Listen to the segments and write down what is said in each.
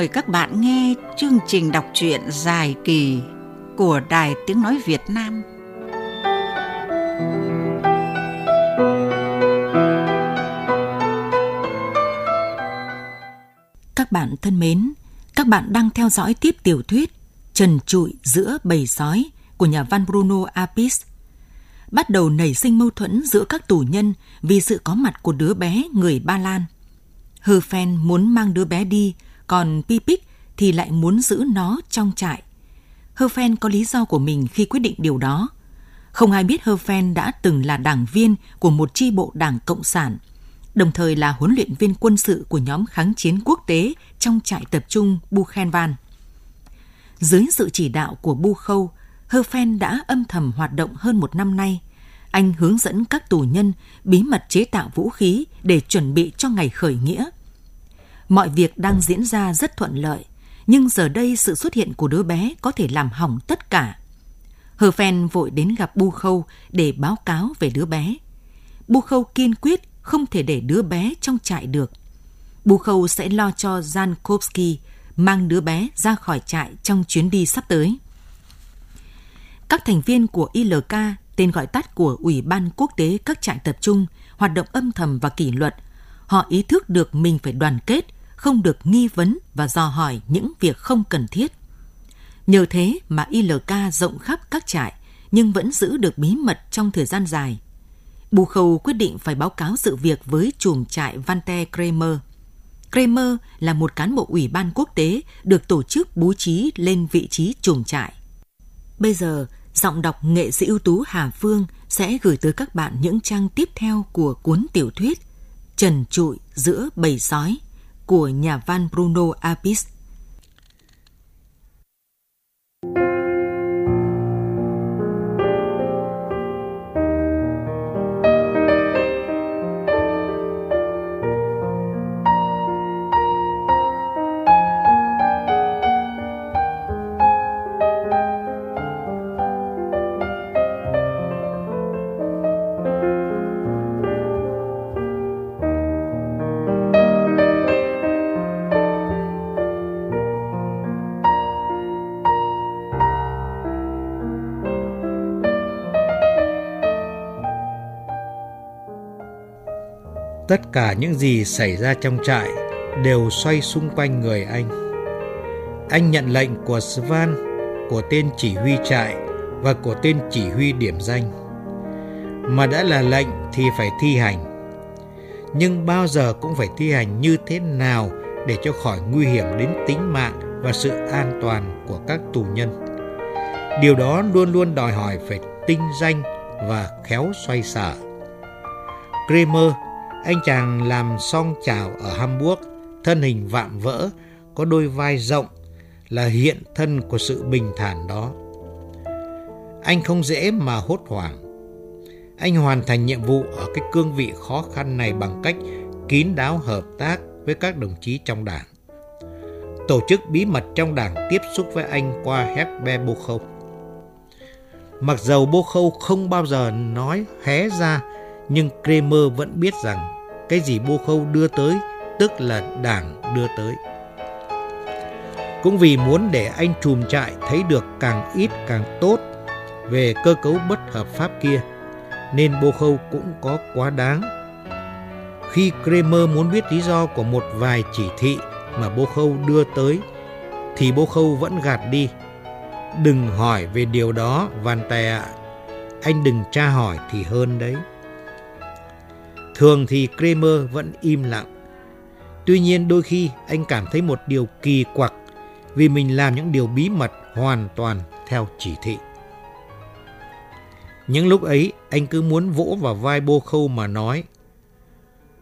mời các bạn nghe chương trình đọc truyện dài kỳ của Đài Tiếng Nói Việt Nam. Các bạn thân mến, các bạn đang theo dõi tiếp tiểu thuyết Trần trụi giữa bầy sói của nhà văn Bruno Apis. Bắt đầu nảy sinh mâu thuẫn giữa các tù nhân vì sự có mặt của đứa bé người Ba Lan. Hơ Phen muốn mang đứa bé đi, còn Pipic thì lại muốn giữ nó trong trại. Herfen có lý do của mình khi quyết định điều đó. Không ai biết Herfen đã từng là đảng viên của một chi bộ đảng Cộng sản, đồng thời là huấn luyện viên quân sự của nhóm kháng chiến quốc tế trong trại tập trung Buchenwald. Dưới sự chỉ đạo của Bu Khâu, Herfen đã âm thầm hoạt động hơn một năm nay. Anh hướng dẫn các tù nhân bí mật chế tạo vũ khí để chuẩn bị cho ngày khởi nghĩa. Mọi việc đang diễn ra rất thuận lợi, nhưng giờ đây sự xuất hiện của đứa bé có thể làm hỏng tất cả. Hờ Phen vội đến gặp Bu Khâu để báo cáo về đứa bé. Bu Khâu kiên quyết không thể để đứa bé trong trại được. Bu Khâu sẽ lo cho Jankowski mang đứa bé ra khỏi trại trong chuyến đi sắp tới. Các thành viên của ILK, tên gọi tắt của Ủy ban Quốc tế các trại tập trung, hoạt động âm thầm và kỷ luật. Họ ý thức được mình phải đoàn kết, không được nghi vấn và dò hỏi những việc không cần thiết. Nhờ thế mà ILK rộng khắp các trại, nhưng vẫn giữ được bí mật trong thời gian dài. Bù Khâu quyết định phải báo cáo sự việc với chùm trại Vante Kramer. Kramer là một cán bộ ủy ban quốc tế được tổ chức bố trí lên vị trí chùm trại. Bây giờ, giọng đọc nghệ sĩ ưu tú Hà Phương sẽ gửi tới các bạn những trang tiếp theo của cuốn tiểu thuyết Trần trụi giữa bầy sói của nhà văn Bruno Apis. Tất cả những gì xảy ra trong trại đều xoay xung quanh người anh. Anh nhận lệnh của Svan, của tên chỉ huy trại và của tên chỉ huy điểm danh. Mà đã là lệnh thì phải thi hành. Nhưng bao giờ cũng phải thi hành như thế nào để cho khỏi nguy hiểm đến tính mạng và sự an toàn của các tù nhân. Điều đó luôn luôn đòi hỏi phải tinh danh và khéo xoay sở. Kramer anh chàng làm song chào ở Hamburg, thân hình vạm vỡ, có đôi vai rộng, là hiện thân của sự bình thản đó. Anh không dễ mà hốt hoảng. Anh hoàn thành nhiệm vụ ở cái cương vị khó khăn này bằng cách kín đáo hợp tác với các đồng chí trong đảng. Tổ chức bí mật trong đảng tiếp xúc với anh qua Hebe Bô Khâu. Mặc dầu Bô Khâu không bao giờ nói hé ra nhưng Kramer vẫn biết rằng cái gì Bô Khâu đưa tới tức là đảng đưa tới. Cũng vì muốn để anh trùm trại thấy được càng ít càng tốt về cơ cấu bất hợp pháp kia, nên Bô Khâu cũng có quá đáng. Khi Kramer muốn biết lý do của một vài chỉ thị mà Bô Khâu đưa tới, thì Bô Khâu vẫn gạt đi. Đừng hỏi về điều đó, Van Tè ạ. Anh đừng tra hỏi thì hơn đấy. Thường thì Kramer vẫn im lặng. Tuy nhiên đôi khi anh cảm thấy một điều kỳ quặc vì mình làm những điều bí mật hoàn toàn theo chỉ thị. Những lúc ấy, anh cứ muốn vỗ vào vai bô khâu mà nói,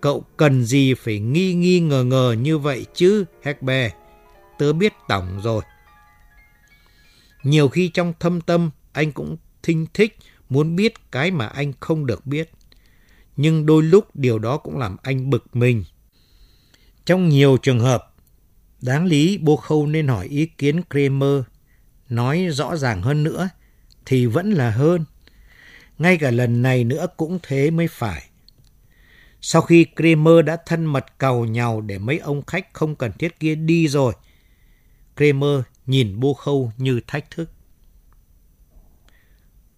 Cậu cần gì phải nghi nghi ngờ ngờ như vậy chứ, Hecbe Tớ biết tổng rồi Nhiều khi trong thâm tâm, anh cũng thinh thích muốn biết cái mà anh không được biết nhưng đôi lúc điều đó cũng làm anh bực mình. Trong nhiều trường hợp, đáng lý Bô Khâu nên hỏi ý kiến Kramer, nói rõ ràng hơn nữa thì vẫn là hơn. Ngay cả lần này nữa cũng thế mới phải. Sau khi Kramer đã thân mật cầu nhau để mấy ông khách không cần thiết kia đi rồi, Kramer nhìn bô khâu như thách thức.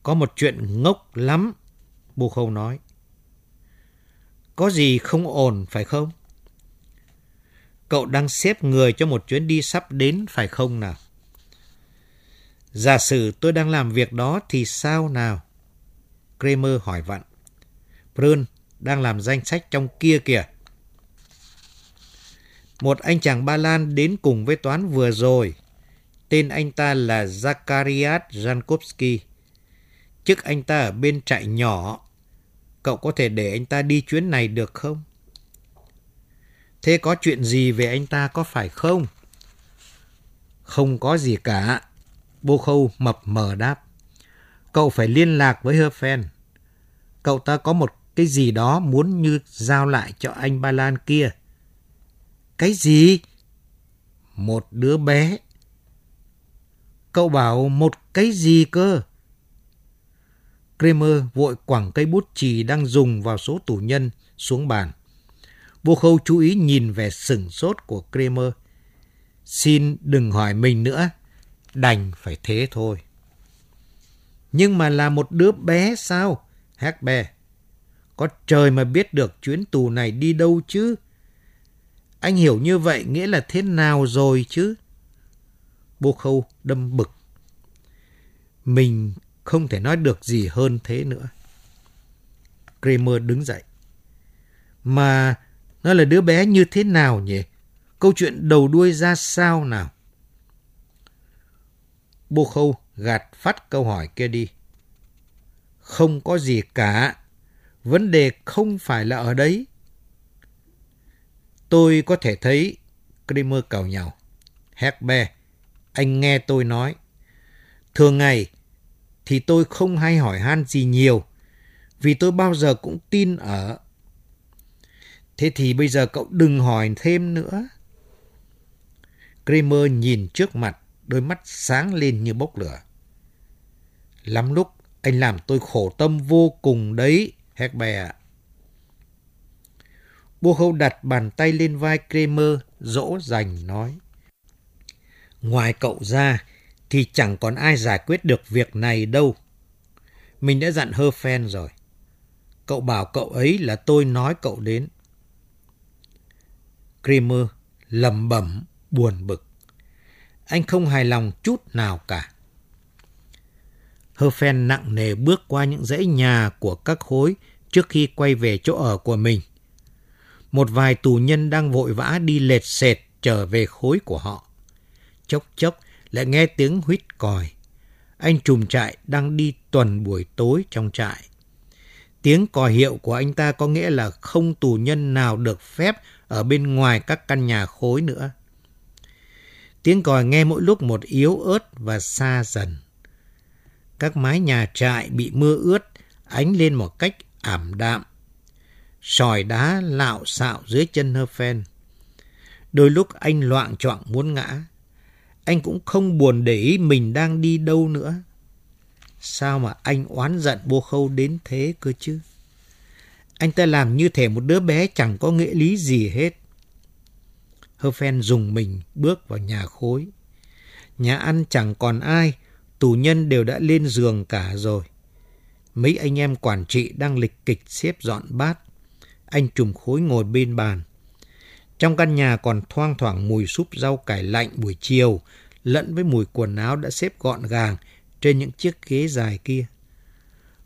Có một chuyện ngốc lắm, bô khâu nói. Có gì không ổn, phải không? Cậu đang xếp người cho một chuyến đi sắp đến, phải không nào? Giả sử tôi đang làm việc đó thì sao nào? Kramer hỏi vặn. Brun đang làm danh sách trong kia kìa. Một anh chàng Ba Lan đến cùng với toán vừa rồi. Tên anh ta là Zakariat Jankowski. Chức anh ta ở bên trại nhỏ. Cậu có thể để anh ta đi chuyến này được không? Thế có chuyện gì về anh ta có phải không? Không có gì cả. Bô khâu mập mờ đáp. Cậu phải liên lạc với Herfen. Cậu ta có một cái gì đó muốn như giao lại cho anh Ba Lan kia. Cái gì? Một đứa bé. Cậu bảo một cái gì cơ? Kramer vội quẳng cây bút chì đang dùng vào số tù nhân xuống bàn. Vô khâu chú ý nhìn vẻ sừng sốt của Kramer. Xin đừng hỏi mình nữa, đành phải thế thôi. Nhưng mà là một đứa bé sao? Hát bè. Có trời mà biết được chuyến tù này đi đâu chứ? Anh hiểu như vậy nghĩa là thế nào rồi chứ? Bô khâu đâm bực. Mình không thể nói được gì hơn thế nữa. Kramer đứng dậy. Mà nó là đứa bé như thế nào nhỉ? Câu chuyện đầu đuôi ra sao nào? Bô khâu gạt phát câu hỏi kia đi. Không có gì cả. Vấn đề không phải là ở đấy. Tôi có thể thấy Kramer cào nhào. Hecbe, anh nghe tôi nói. Thường ngày thì tôi không hay hỏi han gì nhiều vì tôi bao giờ cũng tin ở. Thế thì bây giờ cậu đừng hỏi thêm nữa. Kramer nhìn trước mặt, đôi mắt sáng lên như bốc lửa. Lắm lúc anh làm tôi khổ tâm vô cùng đấy, Hecbe ạ. Bô khâu đặt bàn tay lên vai Kramer, dỗ dành nói. Ngoài cậu ra, thì chẳng còn ai giải quyết được việc này đâu. Mình đã dặn hơ phen rồi. Cậu bảo cậu ấy là tôi nói cậu đến. Kramer lầm bẩm buồn bực. Anh không hài lòng chút nào cả. Hơ phen nặng nề bước qua những dãy nhà của các khối trước khi quay về chỗ ở của mình. Một vài tù nhân đang vội vã đi lệt sệt trở về khối của họ. Chốc chốc lại nghe tiếng huýt còi. Anh trùm trại đang đi tuần buổi tối trong trại. Tiếng còi hiệu của anh ta có nghĩa là không tù nhân nào được phép ở bên ngoài các căn nhà khối nữa. Tiếng còi nghe mỗi lúc một yếu ớt và xa dần. Các mái nhà trại bị mưa ướt, ánh lên một cách ảm đạm. Sỏi đá lạo xạo dưới chân hơ phen. Đôi lúc anh loạn choạng muốn ngã anh cũng không buồn để ý mình đang đi đâu nữa. Sao mà anh oán giận bô khâu đến thế cơ chứ? Anh ta làm như thể một đứa bé chẳng có nghĩa lý gì hết. Hơ phen dùng mình bước vào nhà khối. Nhà ăn chẳng còn ai, tù nhân đều đã lên giường cả rồi. Mấy anh em quản trị đang lịch kịch xếp dọn bát. Anh trùm khối ngồi bên bàn. Trong căn nhà còn thoang thoảng mùi súp rau cải lạnh buổi chiều, lẫn với mùi quần áo đã xếp gọn gàng trên những chiếc ghế dài kia.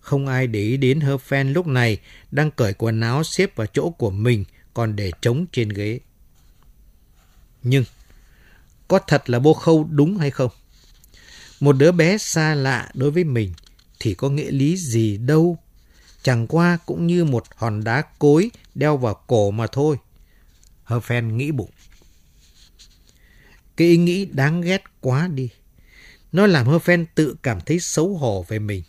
Không ai để ý đến hơ phen lúc này đang cởi quần áo xếp vào chỗ của mình còn để trống trên ghế. Nhưng, có thật là bô khâu đúng hay không? Một đứa bé xa lạ đối với mình thì có nghĩa lý gì đâu. Chẳng qua cũng như một hòn đá cối đeo vào cổ mà thôi. Hơ phen nghĩ bụng. Cái ý nghĩ đáng ghét quá đi. Nó làm Hơ phen tự cảm thấy xấu hổ về mình.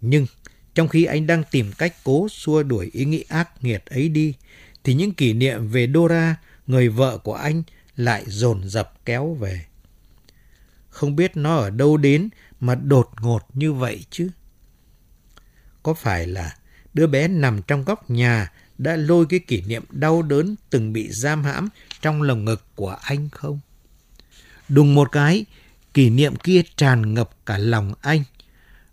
Nhưng trong khi anh đang tìm cách cố xua đuổi ý nghĩ ác nghiệt ấy đi, thì những kỷ niệm về Dora, người vợ của anh, lại dồn dập kéo về. Không biết nó ở đâu đến mà đột ngột như vậy chứ. Có phải là đứa bé nằm trong góc nhà đã lôi cái kỷ niệm đau đớn từng bị giam hãm trong lồng ngực của anh không? Đùng một cái, kỷ niệm kia tràn ngập cả lòng anh.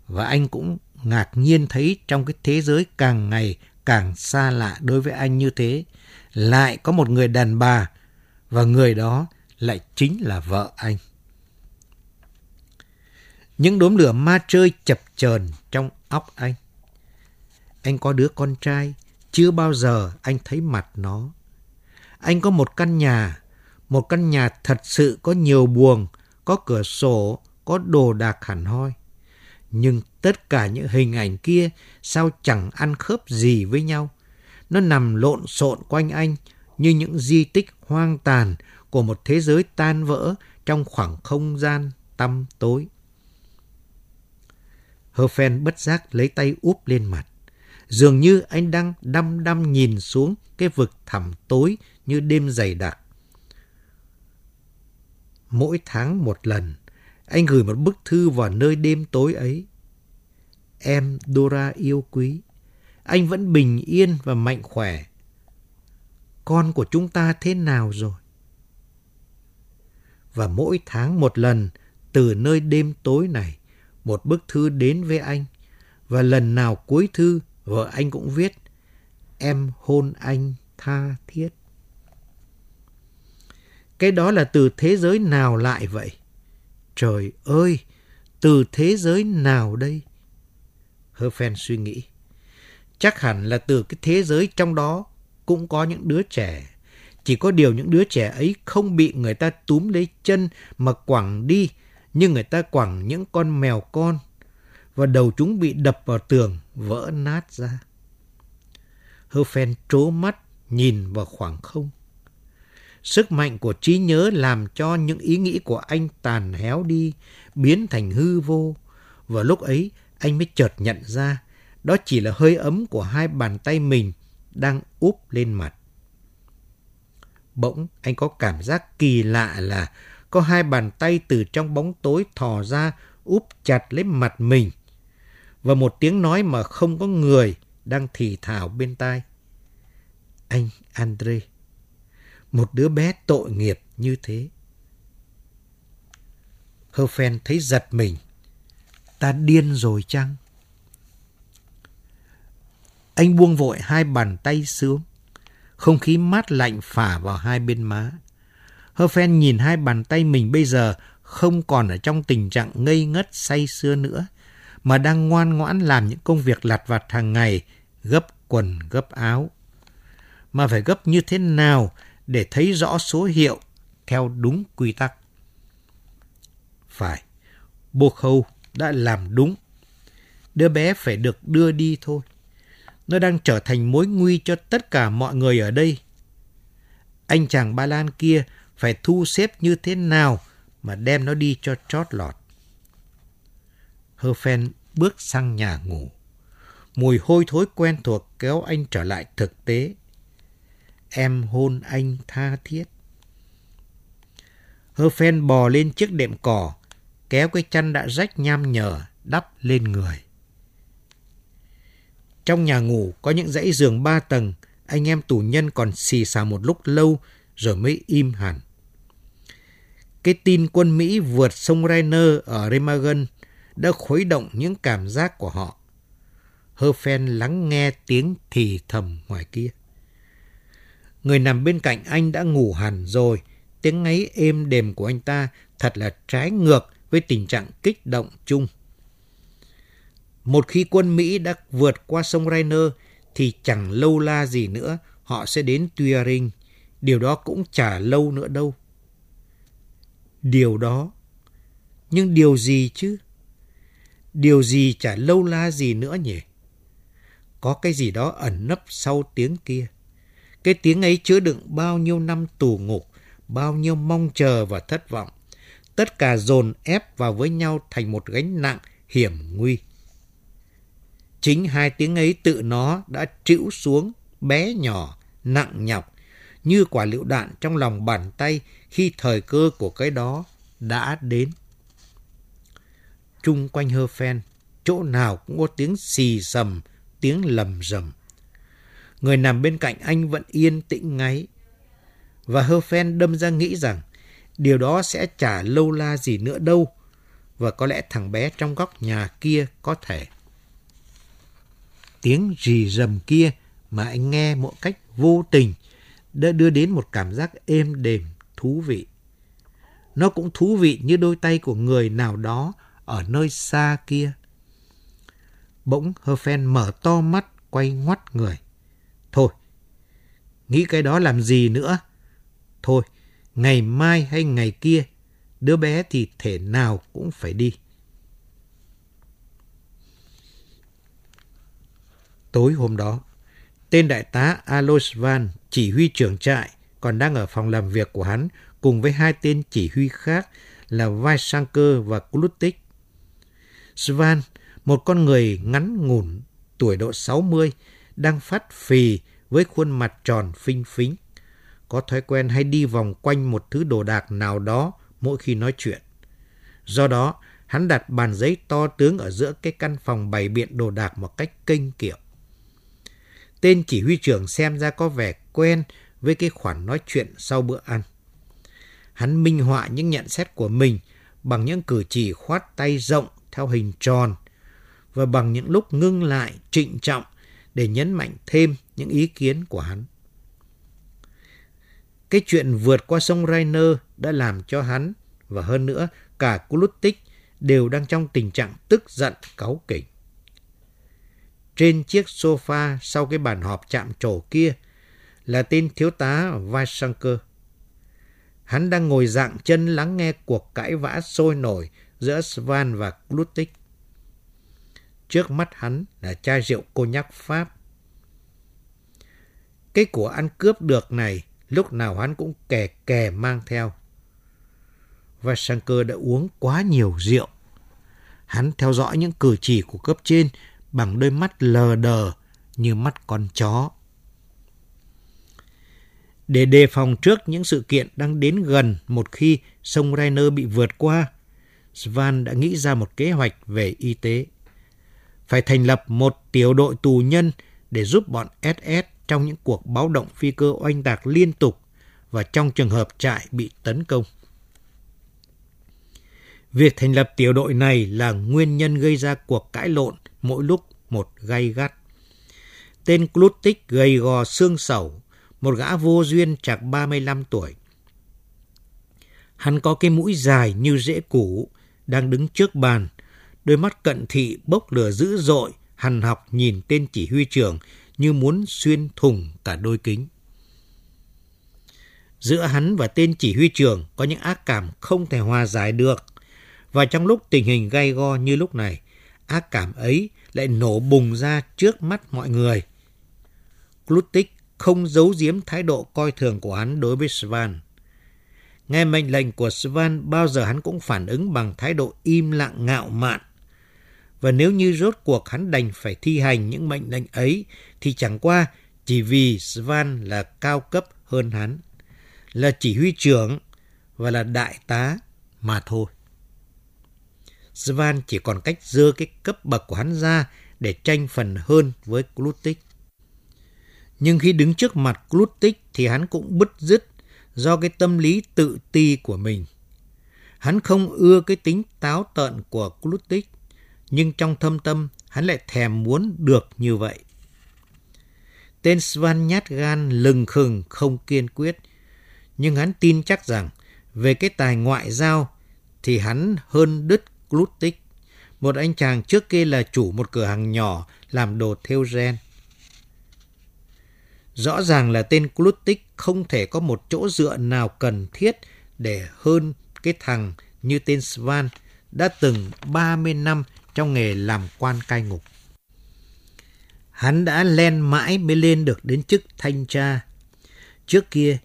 Và anh cũng ngạc nhiên thấy trong cái thế giới càng ngày càng xa lạ đối với anh như thế, lại có một người đàn bà và người đó lại chính là vợ anh. Những đốm lửa ma chơi chập chờn trong óc anh. Anh có đứa con trai, chưa bao giờ anh thấy mặt nó. Anh có một căn nhà, một căn nhà thật sự có nhiều buồng, có cửa sổ, có đồ đạc hẳn hoi. Nhưng tất cả những hình ảnh kia sao chẳng ăn khớp gì với nhau. Nó nằm lộn xộn quanh anh như những di tích hoang tàn của một thế giới tan vỡ trong khoảng không gian tăm tối. Herfen bất giác lấy tay úp lên mặt. Dường như anh đang đăm đăm nhìn xuống cái vực thẳm tối như đêm dày đặc. Mỗi tháng một lần, anh gửi một bức thư vào nơi đêm tối ấy. Em Dora yêu quý, anh vẫn bình yên và mạnh khỏe. Con của chúng ta thế nào rồi? Và mỗi tháng một lần, từ nơi đêm tối này, một bức thư đến với anh. Và lần nào cuối thư, vợ anh cũng viết, em hôn anh tha thiết. Cái đó là từ thế giới nào lại vậy? Trời ơi, từ thế giới nào đây? hơ phen suy nghĩ. Chắc hẳn là từ cái thế giới trong đó cũng có những đứa trẻ. Chỉ có điều những đứa trẻ ấy không bị người ta túm lấy chân mà quẳng đi, như người ta quẳng những con mèo con, và đầu chúng bị đập vào tường, vỡ nát ra. Hơ phen trố mắt, nhìn vào khoảng không. Sức mạnh của trí nhớ làm cho những ý nghĩ của anh tàn héo đi, biến thành hư vô. Và lúc ấy, anh mới chợt nhận ra, đó chỉ là hơi ấm của hai bàn tay mình đang úp lên mặt. Bỗng anh có cảm giác kỳ lạ là có hai bàn tay từ trong bóng tối thò ra úp chặt lấy mặt mình. Và một tiếng nói mà không có người đang thì thào bên tai. Anh Andre một đứa bé tội nghiệp như thế. Hơ Phen thấy giật mình. Ta điên rồi chăng? Anh buông vội hai bàn tay xuống. Không khí mát lạnh phả vào hai bên má. Hơ Phen nhìn hai bàn tay mình bây giờ không còn ở trong tình trạng ngây ngất say sưa nữa, mà đang ngoan ngoãn làm những công việc lặt vặt hàng ngày, gấp quần gấp áo. Mà phải gấp như thế nào để thấy rõ số hiệu theo đúng quy tắc. Phải, Bô Khâu đã làm đúng. Đứa bé phải được đưa đi thôi. Nó đang trở thành mối nguy cho tất cả mọi người ở đây. Anh chàng Ba Lan kia phải thu xếp như thế nào mà đem nó đi cho trót lọt. Hơ Phen bước sang nhà ngủ. Mùi hôi thối quen thuộc kéo anh trở lại thực tế em hôn anh tha thiết. Hơ phen bò lên chiếc đệm cỏ, kéo cái chăn đã rách nham nhở, đắp lên người. Trong nhà ngủ có những dãy giường ba tầng, anh em tù nhân còn xì xà một lúc lâu rồi mới im hẳn. Cái tin quân Mỹ vượt sông Rainer ở Remagen đã khuấy động những cảm giác của họ. Hơ phen lắng nghe tiếng thì thầm ngoài kia. Người nằm bên cạnh anh đã ngủ hẳn rồi. Tiếng ngáy êm đềm của anh ta thật là trái ngược với tình trạng kích động chung. Một khi quân Mỹ đã vượt qua sông Rainer thì chẳng lâu la gì nữa, họ sẽ đến Turing. Điều đó cũng chả lâu nữa đâu. Điều đó. Nhưng điều gì chứ? Điều gì chả lâu la gì nữa nhỉ? Có cái gì đó ẩn nấp sau tiếng kia. Cái tiếng ấy chứa đựng bao nhiêu năm tù ngục, bao nhiêu mong chờ và thất vọng. Tất cả dồn ép vào với nhau thành một gánh nặng hiểm nguy. Chính hai tiếng ấy tự nó đã trĩu xuống, bé nhỏ, nặng nhọc, như quả lựu đạn trong lòng bàn tay khi thời cơ của cái đó đã đến chung quanh hơ phen, chỗ nào cũng có tiếng xì sầm, tiếng lầm rầm. Người nằm bên cạnh anh vẫn yên tĩnh ngáy. Và hơ phen đâm ra nghĩ rằng Điều đó sẽ chả lâu la gì nữa đâu. Và có lẽ thằng bé trong góc nhà kia có thể. Tiếng rì rầm kia mà anh nghe một cách vô tình đã đưa đến một cảm giác êm đềm, thú vị. Nó cũng thú vị như đôi tay của người nào đó ở nơi xa kia. Bỗng Herfen mở to mắt, quay ngoắt người. Thôi, nghĩ cái đó làm gì nữa? Thôi, ngày mai hay ngày kia, đứa bé thì thể nào cũng phải đi. Tối hôm đó, tên đại tá Alois Van, chỉ huy trưởng trại, còn đang ở phòng làm việc của hắn cùng với hai tên chỉ huy khác là Weissanker và Klutik. Svan, một con người ngắn ngủn, tuổi độ 60, đang phát phì với khuôn mặt tròn phinh phính. Có thói quen hay đi vòng quanh một thứ đồ đạc nào đó mỗi khi nói chuyện. Do đó, hắn đặt bàn giấy to tướng ở giữa cái căn phòng bày biện đồ đạc một cách kênh kiệu. Tên chỉ huy trưởng xem ra có vẻ quen với cái khoản nói chuyện sau bữa ăn. Hắn minh họa những nhận xét của mình bằng những cử chỉ khoát tay rộng theo hình tròn và bằng những lúc ngưng lại, trịnh trọng để nhấn mạnh thêm những ý kiến của hắn. Cái chuyện vượt qua sông Rainer đã làm cho hắn và hơn nữa cả Kulutik đều đang trong tình trạng tức giận, cáu kỉnh. Trên chiếc sofa sau cái bàn họp chạm trổ kia là tên thiếu tá Vasanker. Hắn đang ngồi dạng chân lắng nghe cuộc cãi vã sôi nổi giữa Svan và Klutik. Trước mắt hắn là chai rượu cô nhắc Pháp. Cái của ăn cướp được này lúc nào hắn cũng kè kè mang theo. và Vasanker đã uống quá nhiều rượu. Hắn theo dõi những cử chỉ của cấp trên bằng đôi mắt lờ đờ như mắt con chó. Để đề phòng trước những sự kiện đang đến gần một khi sông Rainer bị vượt qua, Svan đã nghĩ ra một kế hoạch về y tế. Phải thành lập một tiểu đội tù nhân để giúp bọn SS trong những cuộc báo động phi cơ oanh tạc liên tục và trong trường hợp trại bị tấn công. Việc thành lập tiểu đội này là nguyên nhân gây ra cuộc cãi lộn mỗi lúc một gay gắt. Tên Klutik gầy gò xương sầu, một gã vô duyên chạc 35 tuổi. Hắn có cái mũi dài như rễ củ, đang đứng trước bàn, đôi mắt cận thị bốc lửa dữ dội, hằn học nhìn tên chỉ huy trưởng như muốn xuyên thủng cả đôi kính. Giữa hắn và tên chỉ huy trưởng có những ác cảm không thể hòa giải được. Và trong lúc tình hình gay go như lúc này, ác cảm ấy lại nổ bùng ra trước mắt mọi người. Klutik không giấu giếm thái độ coi thường của hắn đối với Svan. Nghe mệnh lệnh của Svan bao giờ hắn cũng phản ứng bằng thái độ im lặng ngạo mạn. Và nếu như rốt cuộc hắn đành phải thi hành những mệnh lệnh ấy thì chẳng qua chỉ vì Svan là cao cấp hơn hắn, là chỉ huy trưởng và là đại tá mà thôi. Svan chỉ còn cách dơ cái cấp bậc của hắn ra để tranh phần hơn với Klutik. Nhưng khi đứng trước mặt Klutik thì hắn cũng bứt rứt do cái tâm lý tự ti của mình. Hắn không ưa cái tính táo tợn của Klutik, nhưng trong thâm tâm hắn lại thèm muốn được như vậy. Tên Svan nhát gan lừng khừng không kiên quyết, nhưng hắn tin chắc rằng về cái tài ngoại giao thì hắn hơn đứt Klutik, một anh chàng trước kia là chủ một cửa hàng nhỏ làm đồ theo gen. Rõ ràng là tên Klutik không thể có một chỗ dựa nào cần thiết để hơn cái thằng như tên Svan đã từng 30 năm trong nghề làm quan cai ngục. Hắn đã len mãi mới lên được đến chức thanh tra. Trước kia,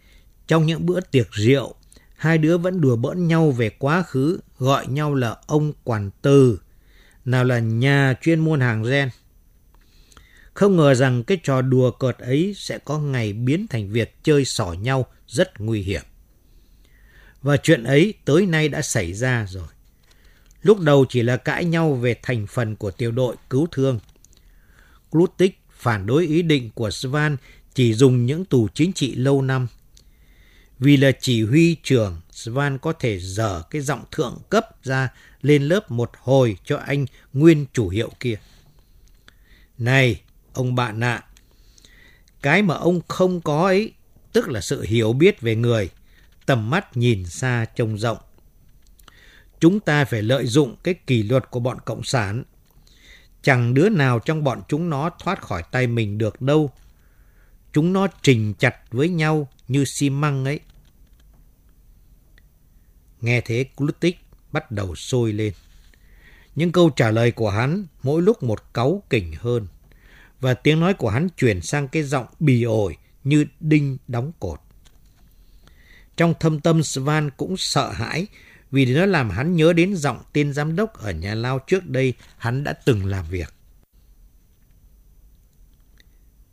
trong những bữa tiệc rượu, hai đứa vẫn đùa bỡn nhau về quá khứ, gọi nhau là ông quản từ, nào là nhà chuyên môn hàng gen. Không ngờ rằng cái trò đùa cợt ấy sẽ có ngày biến thành việc chơi xỏ nhau rất nguy hiểm. Và chuyện ấy tới nay đã xảy ra rồi. Lúc đầu chỉ là cãi nhau về thành phần của tiểu đội cứu thương. Klutik phản đối ý định của Svan chỉ dùng những tù chính trị lâu năm. Vì là chỉ huy trưởng, Svan có thể dở cái giọng thượng cấp ra lên lớp một hồi cho anh nguyên chủ hiệu kia. Này, ông bạn ạ, cái mà ông không có ấy, tức là sự hiểu biết về người, tầm mắt nhìn xa trông rộng. Chúng ta phải lợi dụng cái kỷ luật của bọn Cộng sản. Chẳng đứa nào trong bọn chúng nó thoát khỏi tay mình được đâu. Chúng nó trình chặt với nhau như xi măng ấy. Nghe thế Glutik bắt đầu sôi lên. Những câu trả lời của hắn mỗi lúc một cáu kỉnh hơn. Và tiếng nói của hắn chuyển sang cái giọng bì ổi như đinh đóng cột. Trong thâm tâm, Svan cũng sợ hãi vì nó làm hắn nhớ đến giọng tên giám đốc ở nhà lao trước đây hắn đã từng làm việc.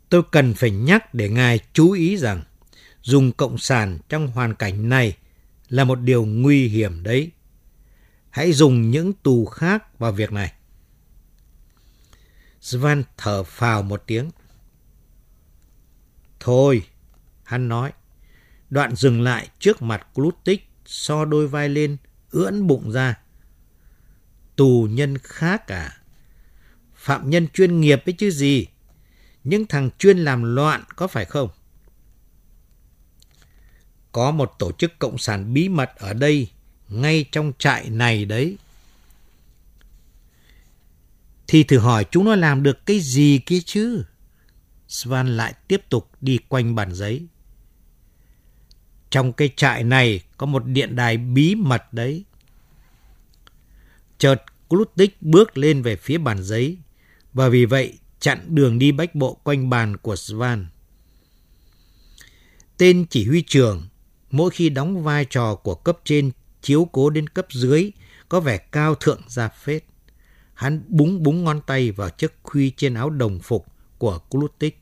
Tôi cần phải nhắc để ngài chú ý rằng dùng cộng sản trong hoàn cảnh này là một điều nguy hiểm đấy. Hãy dùng những tù khác vào việc này. Svan thở phào một tiếng. Thôi, hắn nói. Đoạn dừng lại trước mặt Klutik, so đôi vai lên, ưỡn bụng ra. Tù nhân khác à? Phạm nhân chuyên nghiệp ấy chứ gì? Những thằng chuyên làm loạn có phải không? Có một tổ chức cộng sản bí mật ở đây, ngay trong trại này đấy. Thì thử hỏi chúng nó làm được cái gì kia chứ? Svan lại tiếp tục đi quanh bàn giấy. Trong cái trại này có một điện đài bí mật đấy. Chợt Glutik bước lên về phía bàn giấy và vì vậy chặn đường đi bách bộ quanh bàn của Svan. Tên chỉ huy trưởng, mỗi khi đóng vai trò của cấp trên chiếu cố đến cấp dưới, có vẻ cao thượng ra phết. Hắn búng búng ngón tay vào chiếc khuy trên áo đồng phục của Clutic.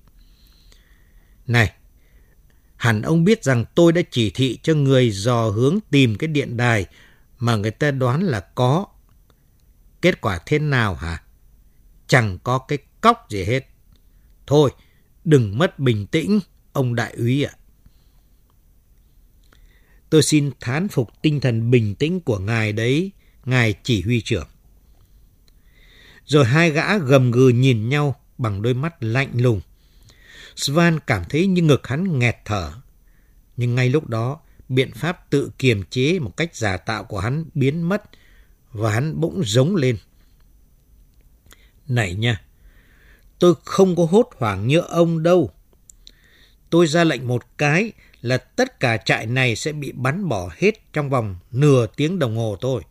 Này, hẳn ông biết rằng tôi đã chỉ thị cho người dò hướng tìm cái điện đài mà người ta đoán là có. Kết quả thế nào hả? Chẳng có cái cóc gì hết. Thôi, đừng mất bình tĩnh, ông đại úy ạ. Tôi xin thán phục tinh thần bình tĩnh của ngài đấy, ngài chỉ huy trưởng. Rồi hai gã gầm gừ nhìn nhau bằng đôi mắt lạnh lùng. Svan cảm thấy như ngực hắn nghẹt thở. Nhưng ngay lúc đó, biện pháp tự kiềm chế một cách giả tạo của hắn biến mất và hắn bỗng giống lên. Này nha, tôi không có hốt hoảng như ông đâu. Tôi ra lệnh một cái là tất cả trại này sẽ bị bắn bỏ hết trong vòng nửa tiếng đồng hồ thôi.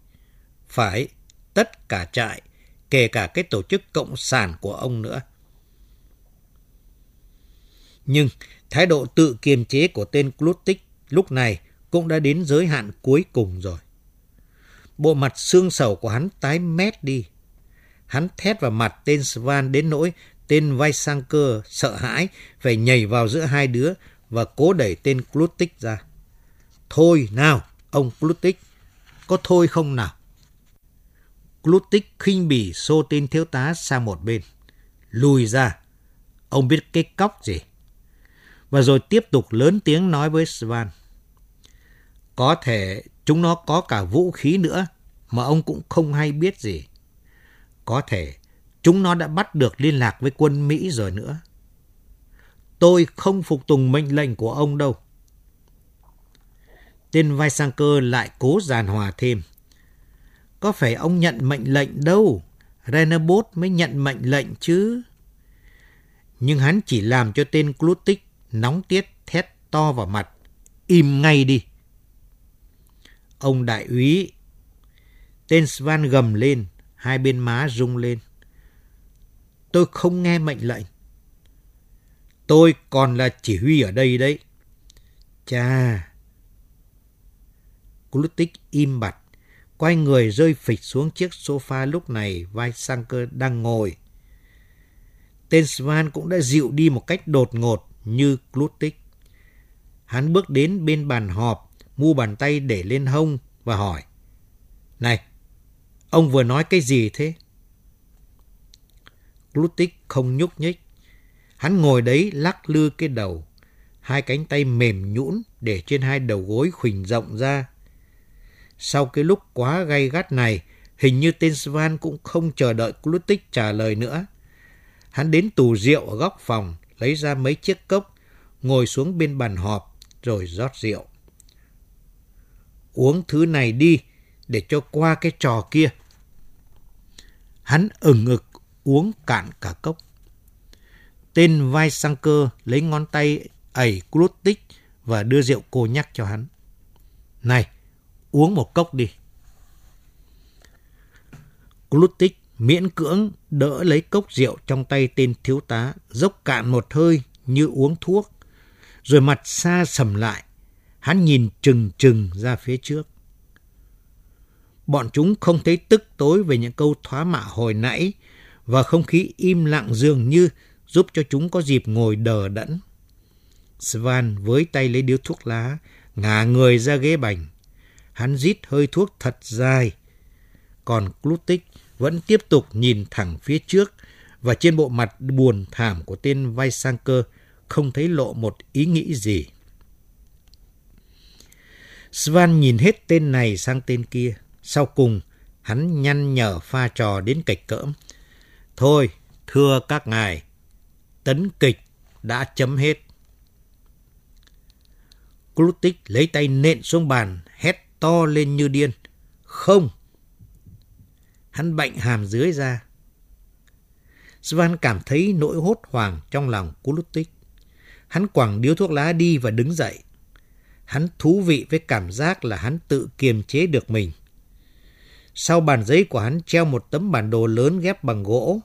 Phải, tất cả trại, kể cả cái tổ chức cộng sản của ông nữa. Nhưng thái độ tự kiềm chế của tên Klutik lúc này cũng đã đến giới hạn cuối cùng rồi. Bộ mặt xương sầu của hắn tái mét đi. Hắn thét vào mặt tên Svan đến nỗi tên Vaisanker sợ hãi phải nhảy vào giữa hai đứa và cố đẩy tên Klutik ra. Thôi nào, ông Klutik, có thôi không nào? Klutik khinh bỉ xô tên thiếu tá sang một bên. Lùi ra, ông biết cái cóc gì? Và rồi tiếp tục lớn tiếng nói với Svan. Có thể chúng nó có cả vũ khí nữa mà ông cũng không hay biết gì. Có thể chúng nó đã bắt được liên lạc với quân Mỹ rồi nữa. Tôi không phục tùng mệnh lệnh của ông đâu. Tên vai sang cơ lại cố giàn hòa thêm. Có phải ông nhận mệnh lệnh đâu, Renabot mới nhận mệnh lệnh chứ. Nhưng hắn chỉ làm cho tên Clutic nóng tiết thét to vào mặt. Im ngay đi. Ông đại úy. Tên Svan gầm lên, hai bên má rung lên. Tôi không nghe mệnh lệnh. Tôi còn là chỉ huy ở đây đấy. Chà. Clutic im bặt, quay người rơi phịch xuống chiếc sofa lúc này vai Sanker đang ngồi. Tên Svan cũng đã dịu đi một cách đột ngột như Klutik. Hắn bước đến bên bàn họp, mu bàn tay để lên hông và hỏi. Này, ông vừa nói cái gì thế? Klutik không nhúc nhích. Hắn ngồi đấy lắc lư cái đầu. hai cánh tay mềm nhũn để trên hai đầu gối khuỳnh rộng ra. Sau cái lúc quá gay gắt này, hình như tên Svan cũng không chờ đợi Klutik trả lời nữa. Hắn đến tù rượu ở góc phòng, lấy ra mấy chiếc cốc, ngồi xuống bên bàn họp, rồi rót rượu. Uống thứ này đi, để cho qua cái trò kia. Hắn ửng ực uống cạn cả cốc. Tên vai sang cơ lấy ngón tay ẩy Klutik và đưa rượu cô nhắc cho hắn. Này, uống một cốc đi. Glutik miễn cưỡng đỡ lấy cốc rượu trong tay tên thiếu tá, dốc cạn một hơi như uống thuốc, rồi mặt xa sầm lại. Hắn nhìn trừng trừng ra phía trước. Bọn chúng không thấy tức tối về những câu thoá mạ hồi nãy và không khí im lặng dường như giúp cho chúng có dịp ngồi đờ đẫn. Svan với tay lấy điếu thuốc lá, ngả người ra ghế bành. Hắn rít hơi thuốc thật dài. Còn Clutic vẫn tiếp tục nhìn thẳng phía trước và trên bộ mặt buồn thảm của tên vai sang cơ không thấy lộ một ý nghĩ gì. Svan nhìn hết tên này sang tên kia. Sau cùng, hắn nhăn nhở pha trò đến kịch cỡm. Thôi, thưa các ngài, tấn kịch đã chấm hết. Clutic lấy tay nện xuống bàn, hét to lên như điên. Không! Hắn bệnh hàm dưới ra. Svan cảm thấy nỗi hốt hoảng trong lòng Klutik. Hắn quẳng điếu thuốc lá đi và đứng dậy. Hắn thú vị với cảm giác là hắn tự kiềm chế được mình. Sau bàn giấy của hắn treo một tấm bản đồ lớn ghép bằng gỗ.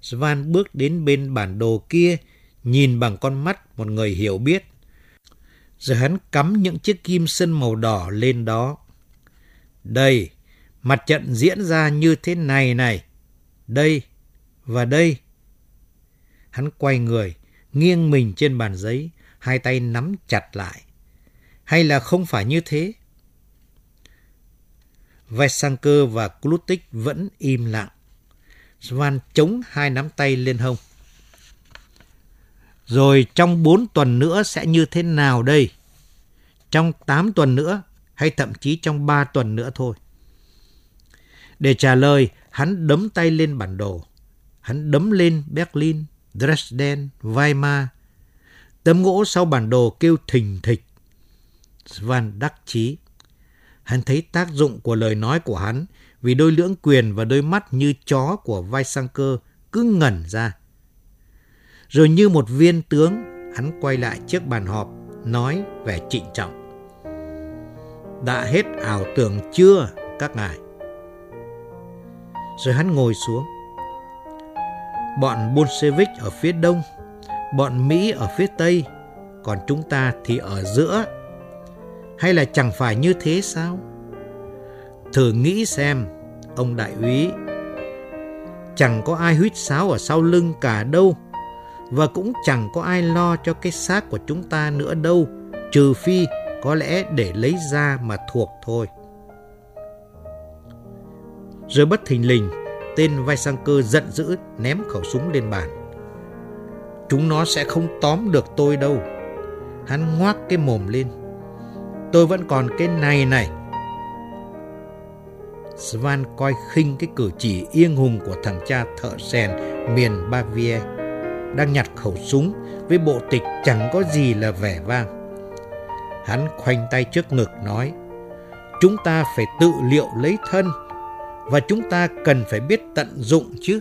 Svan bước đến bên bản đồ kia, nhìn bằng con mắt một người hiểu biết. Rồi hắn cắm những chiếc kim sân màu đỏ lên đó. Đây, mặt trận diễn ra như thế này này. Đây và đây. Hắn quay người, nghiêng mình trên bàn giấy, hai tay nắm chặt lại. Hay là không phải như thế? Vesanker và Klutik vẫn im lặng. Svan chống hai nắm tay lên hông. Rồi trong bốn tuần nữa sẽ như thế nào đây? Trong tám tuần nữa hay thậm chí trong ba tuần nữa thôi. Để trả lời, hắn đấm tay lên bản đồ. Hắn đấm lên Berlin, Dresden, Weimar. Tấm gỗ sau bản đồ kêu thình thịch. Svan đắc chí. Hắn thấy tác dụng của lời nói của hắn vì đôi lưỡng quyền và đôi mắt như chó của vai sang cơ cứ ngẩn ra. Rồi như một viên tướng, hắn quay lại trước bàn họp, nói vẻ trịnh trọng. Đã hết ảo tưởng chưa, các ngài? Rồi hắn ngồi xuống. Bọn Bolshevik ở phía đông, bọn Mỹ ở phía tây, còn chúng ta thì ở giữa hay là chẳng phải như thế sao? Thử nghĩ xem, ông đại úy, chẳng có ai huýt sáo ở sau lưng cả đâu, và cũng chẳng có ai lo cho cái xác của chúng ta nữa đâu, trừ phi có lẽ để lấy ra mà thuộc thôi. Rồi bất thình lình, tên vai sang cơ giận dữ ném khẩu súng lên bàn. Chúng nó sẽ không tóm được tôi đâu. Hắn ngoác cái mồm lên tôi vẫn còn cái này này. Svan coi khinh cái cử chỉ yên hùng của thằng cha thợ rèn miền Bavia đang nhặt khẩu súng với bộ tịch chẳng có gì là vẻ vang. Hắn khoanh tay trước ngực nói, chúng ta phải tự liệu lấy thân và chúng ta cần phải biết tận dụng chứ.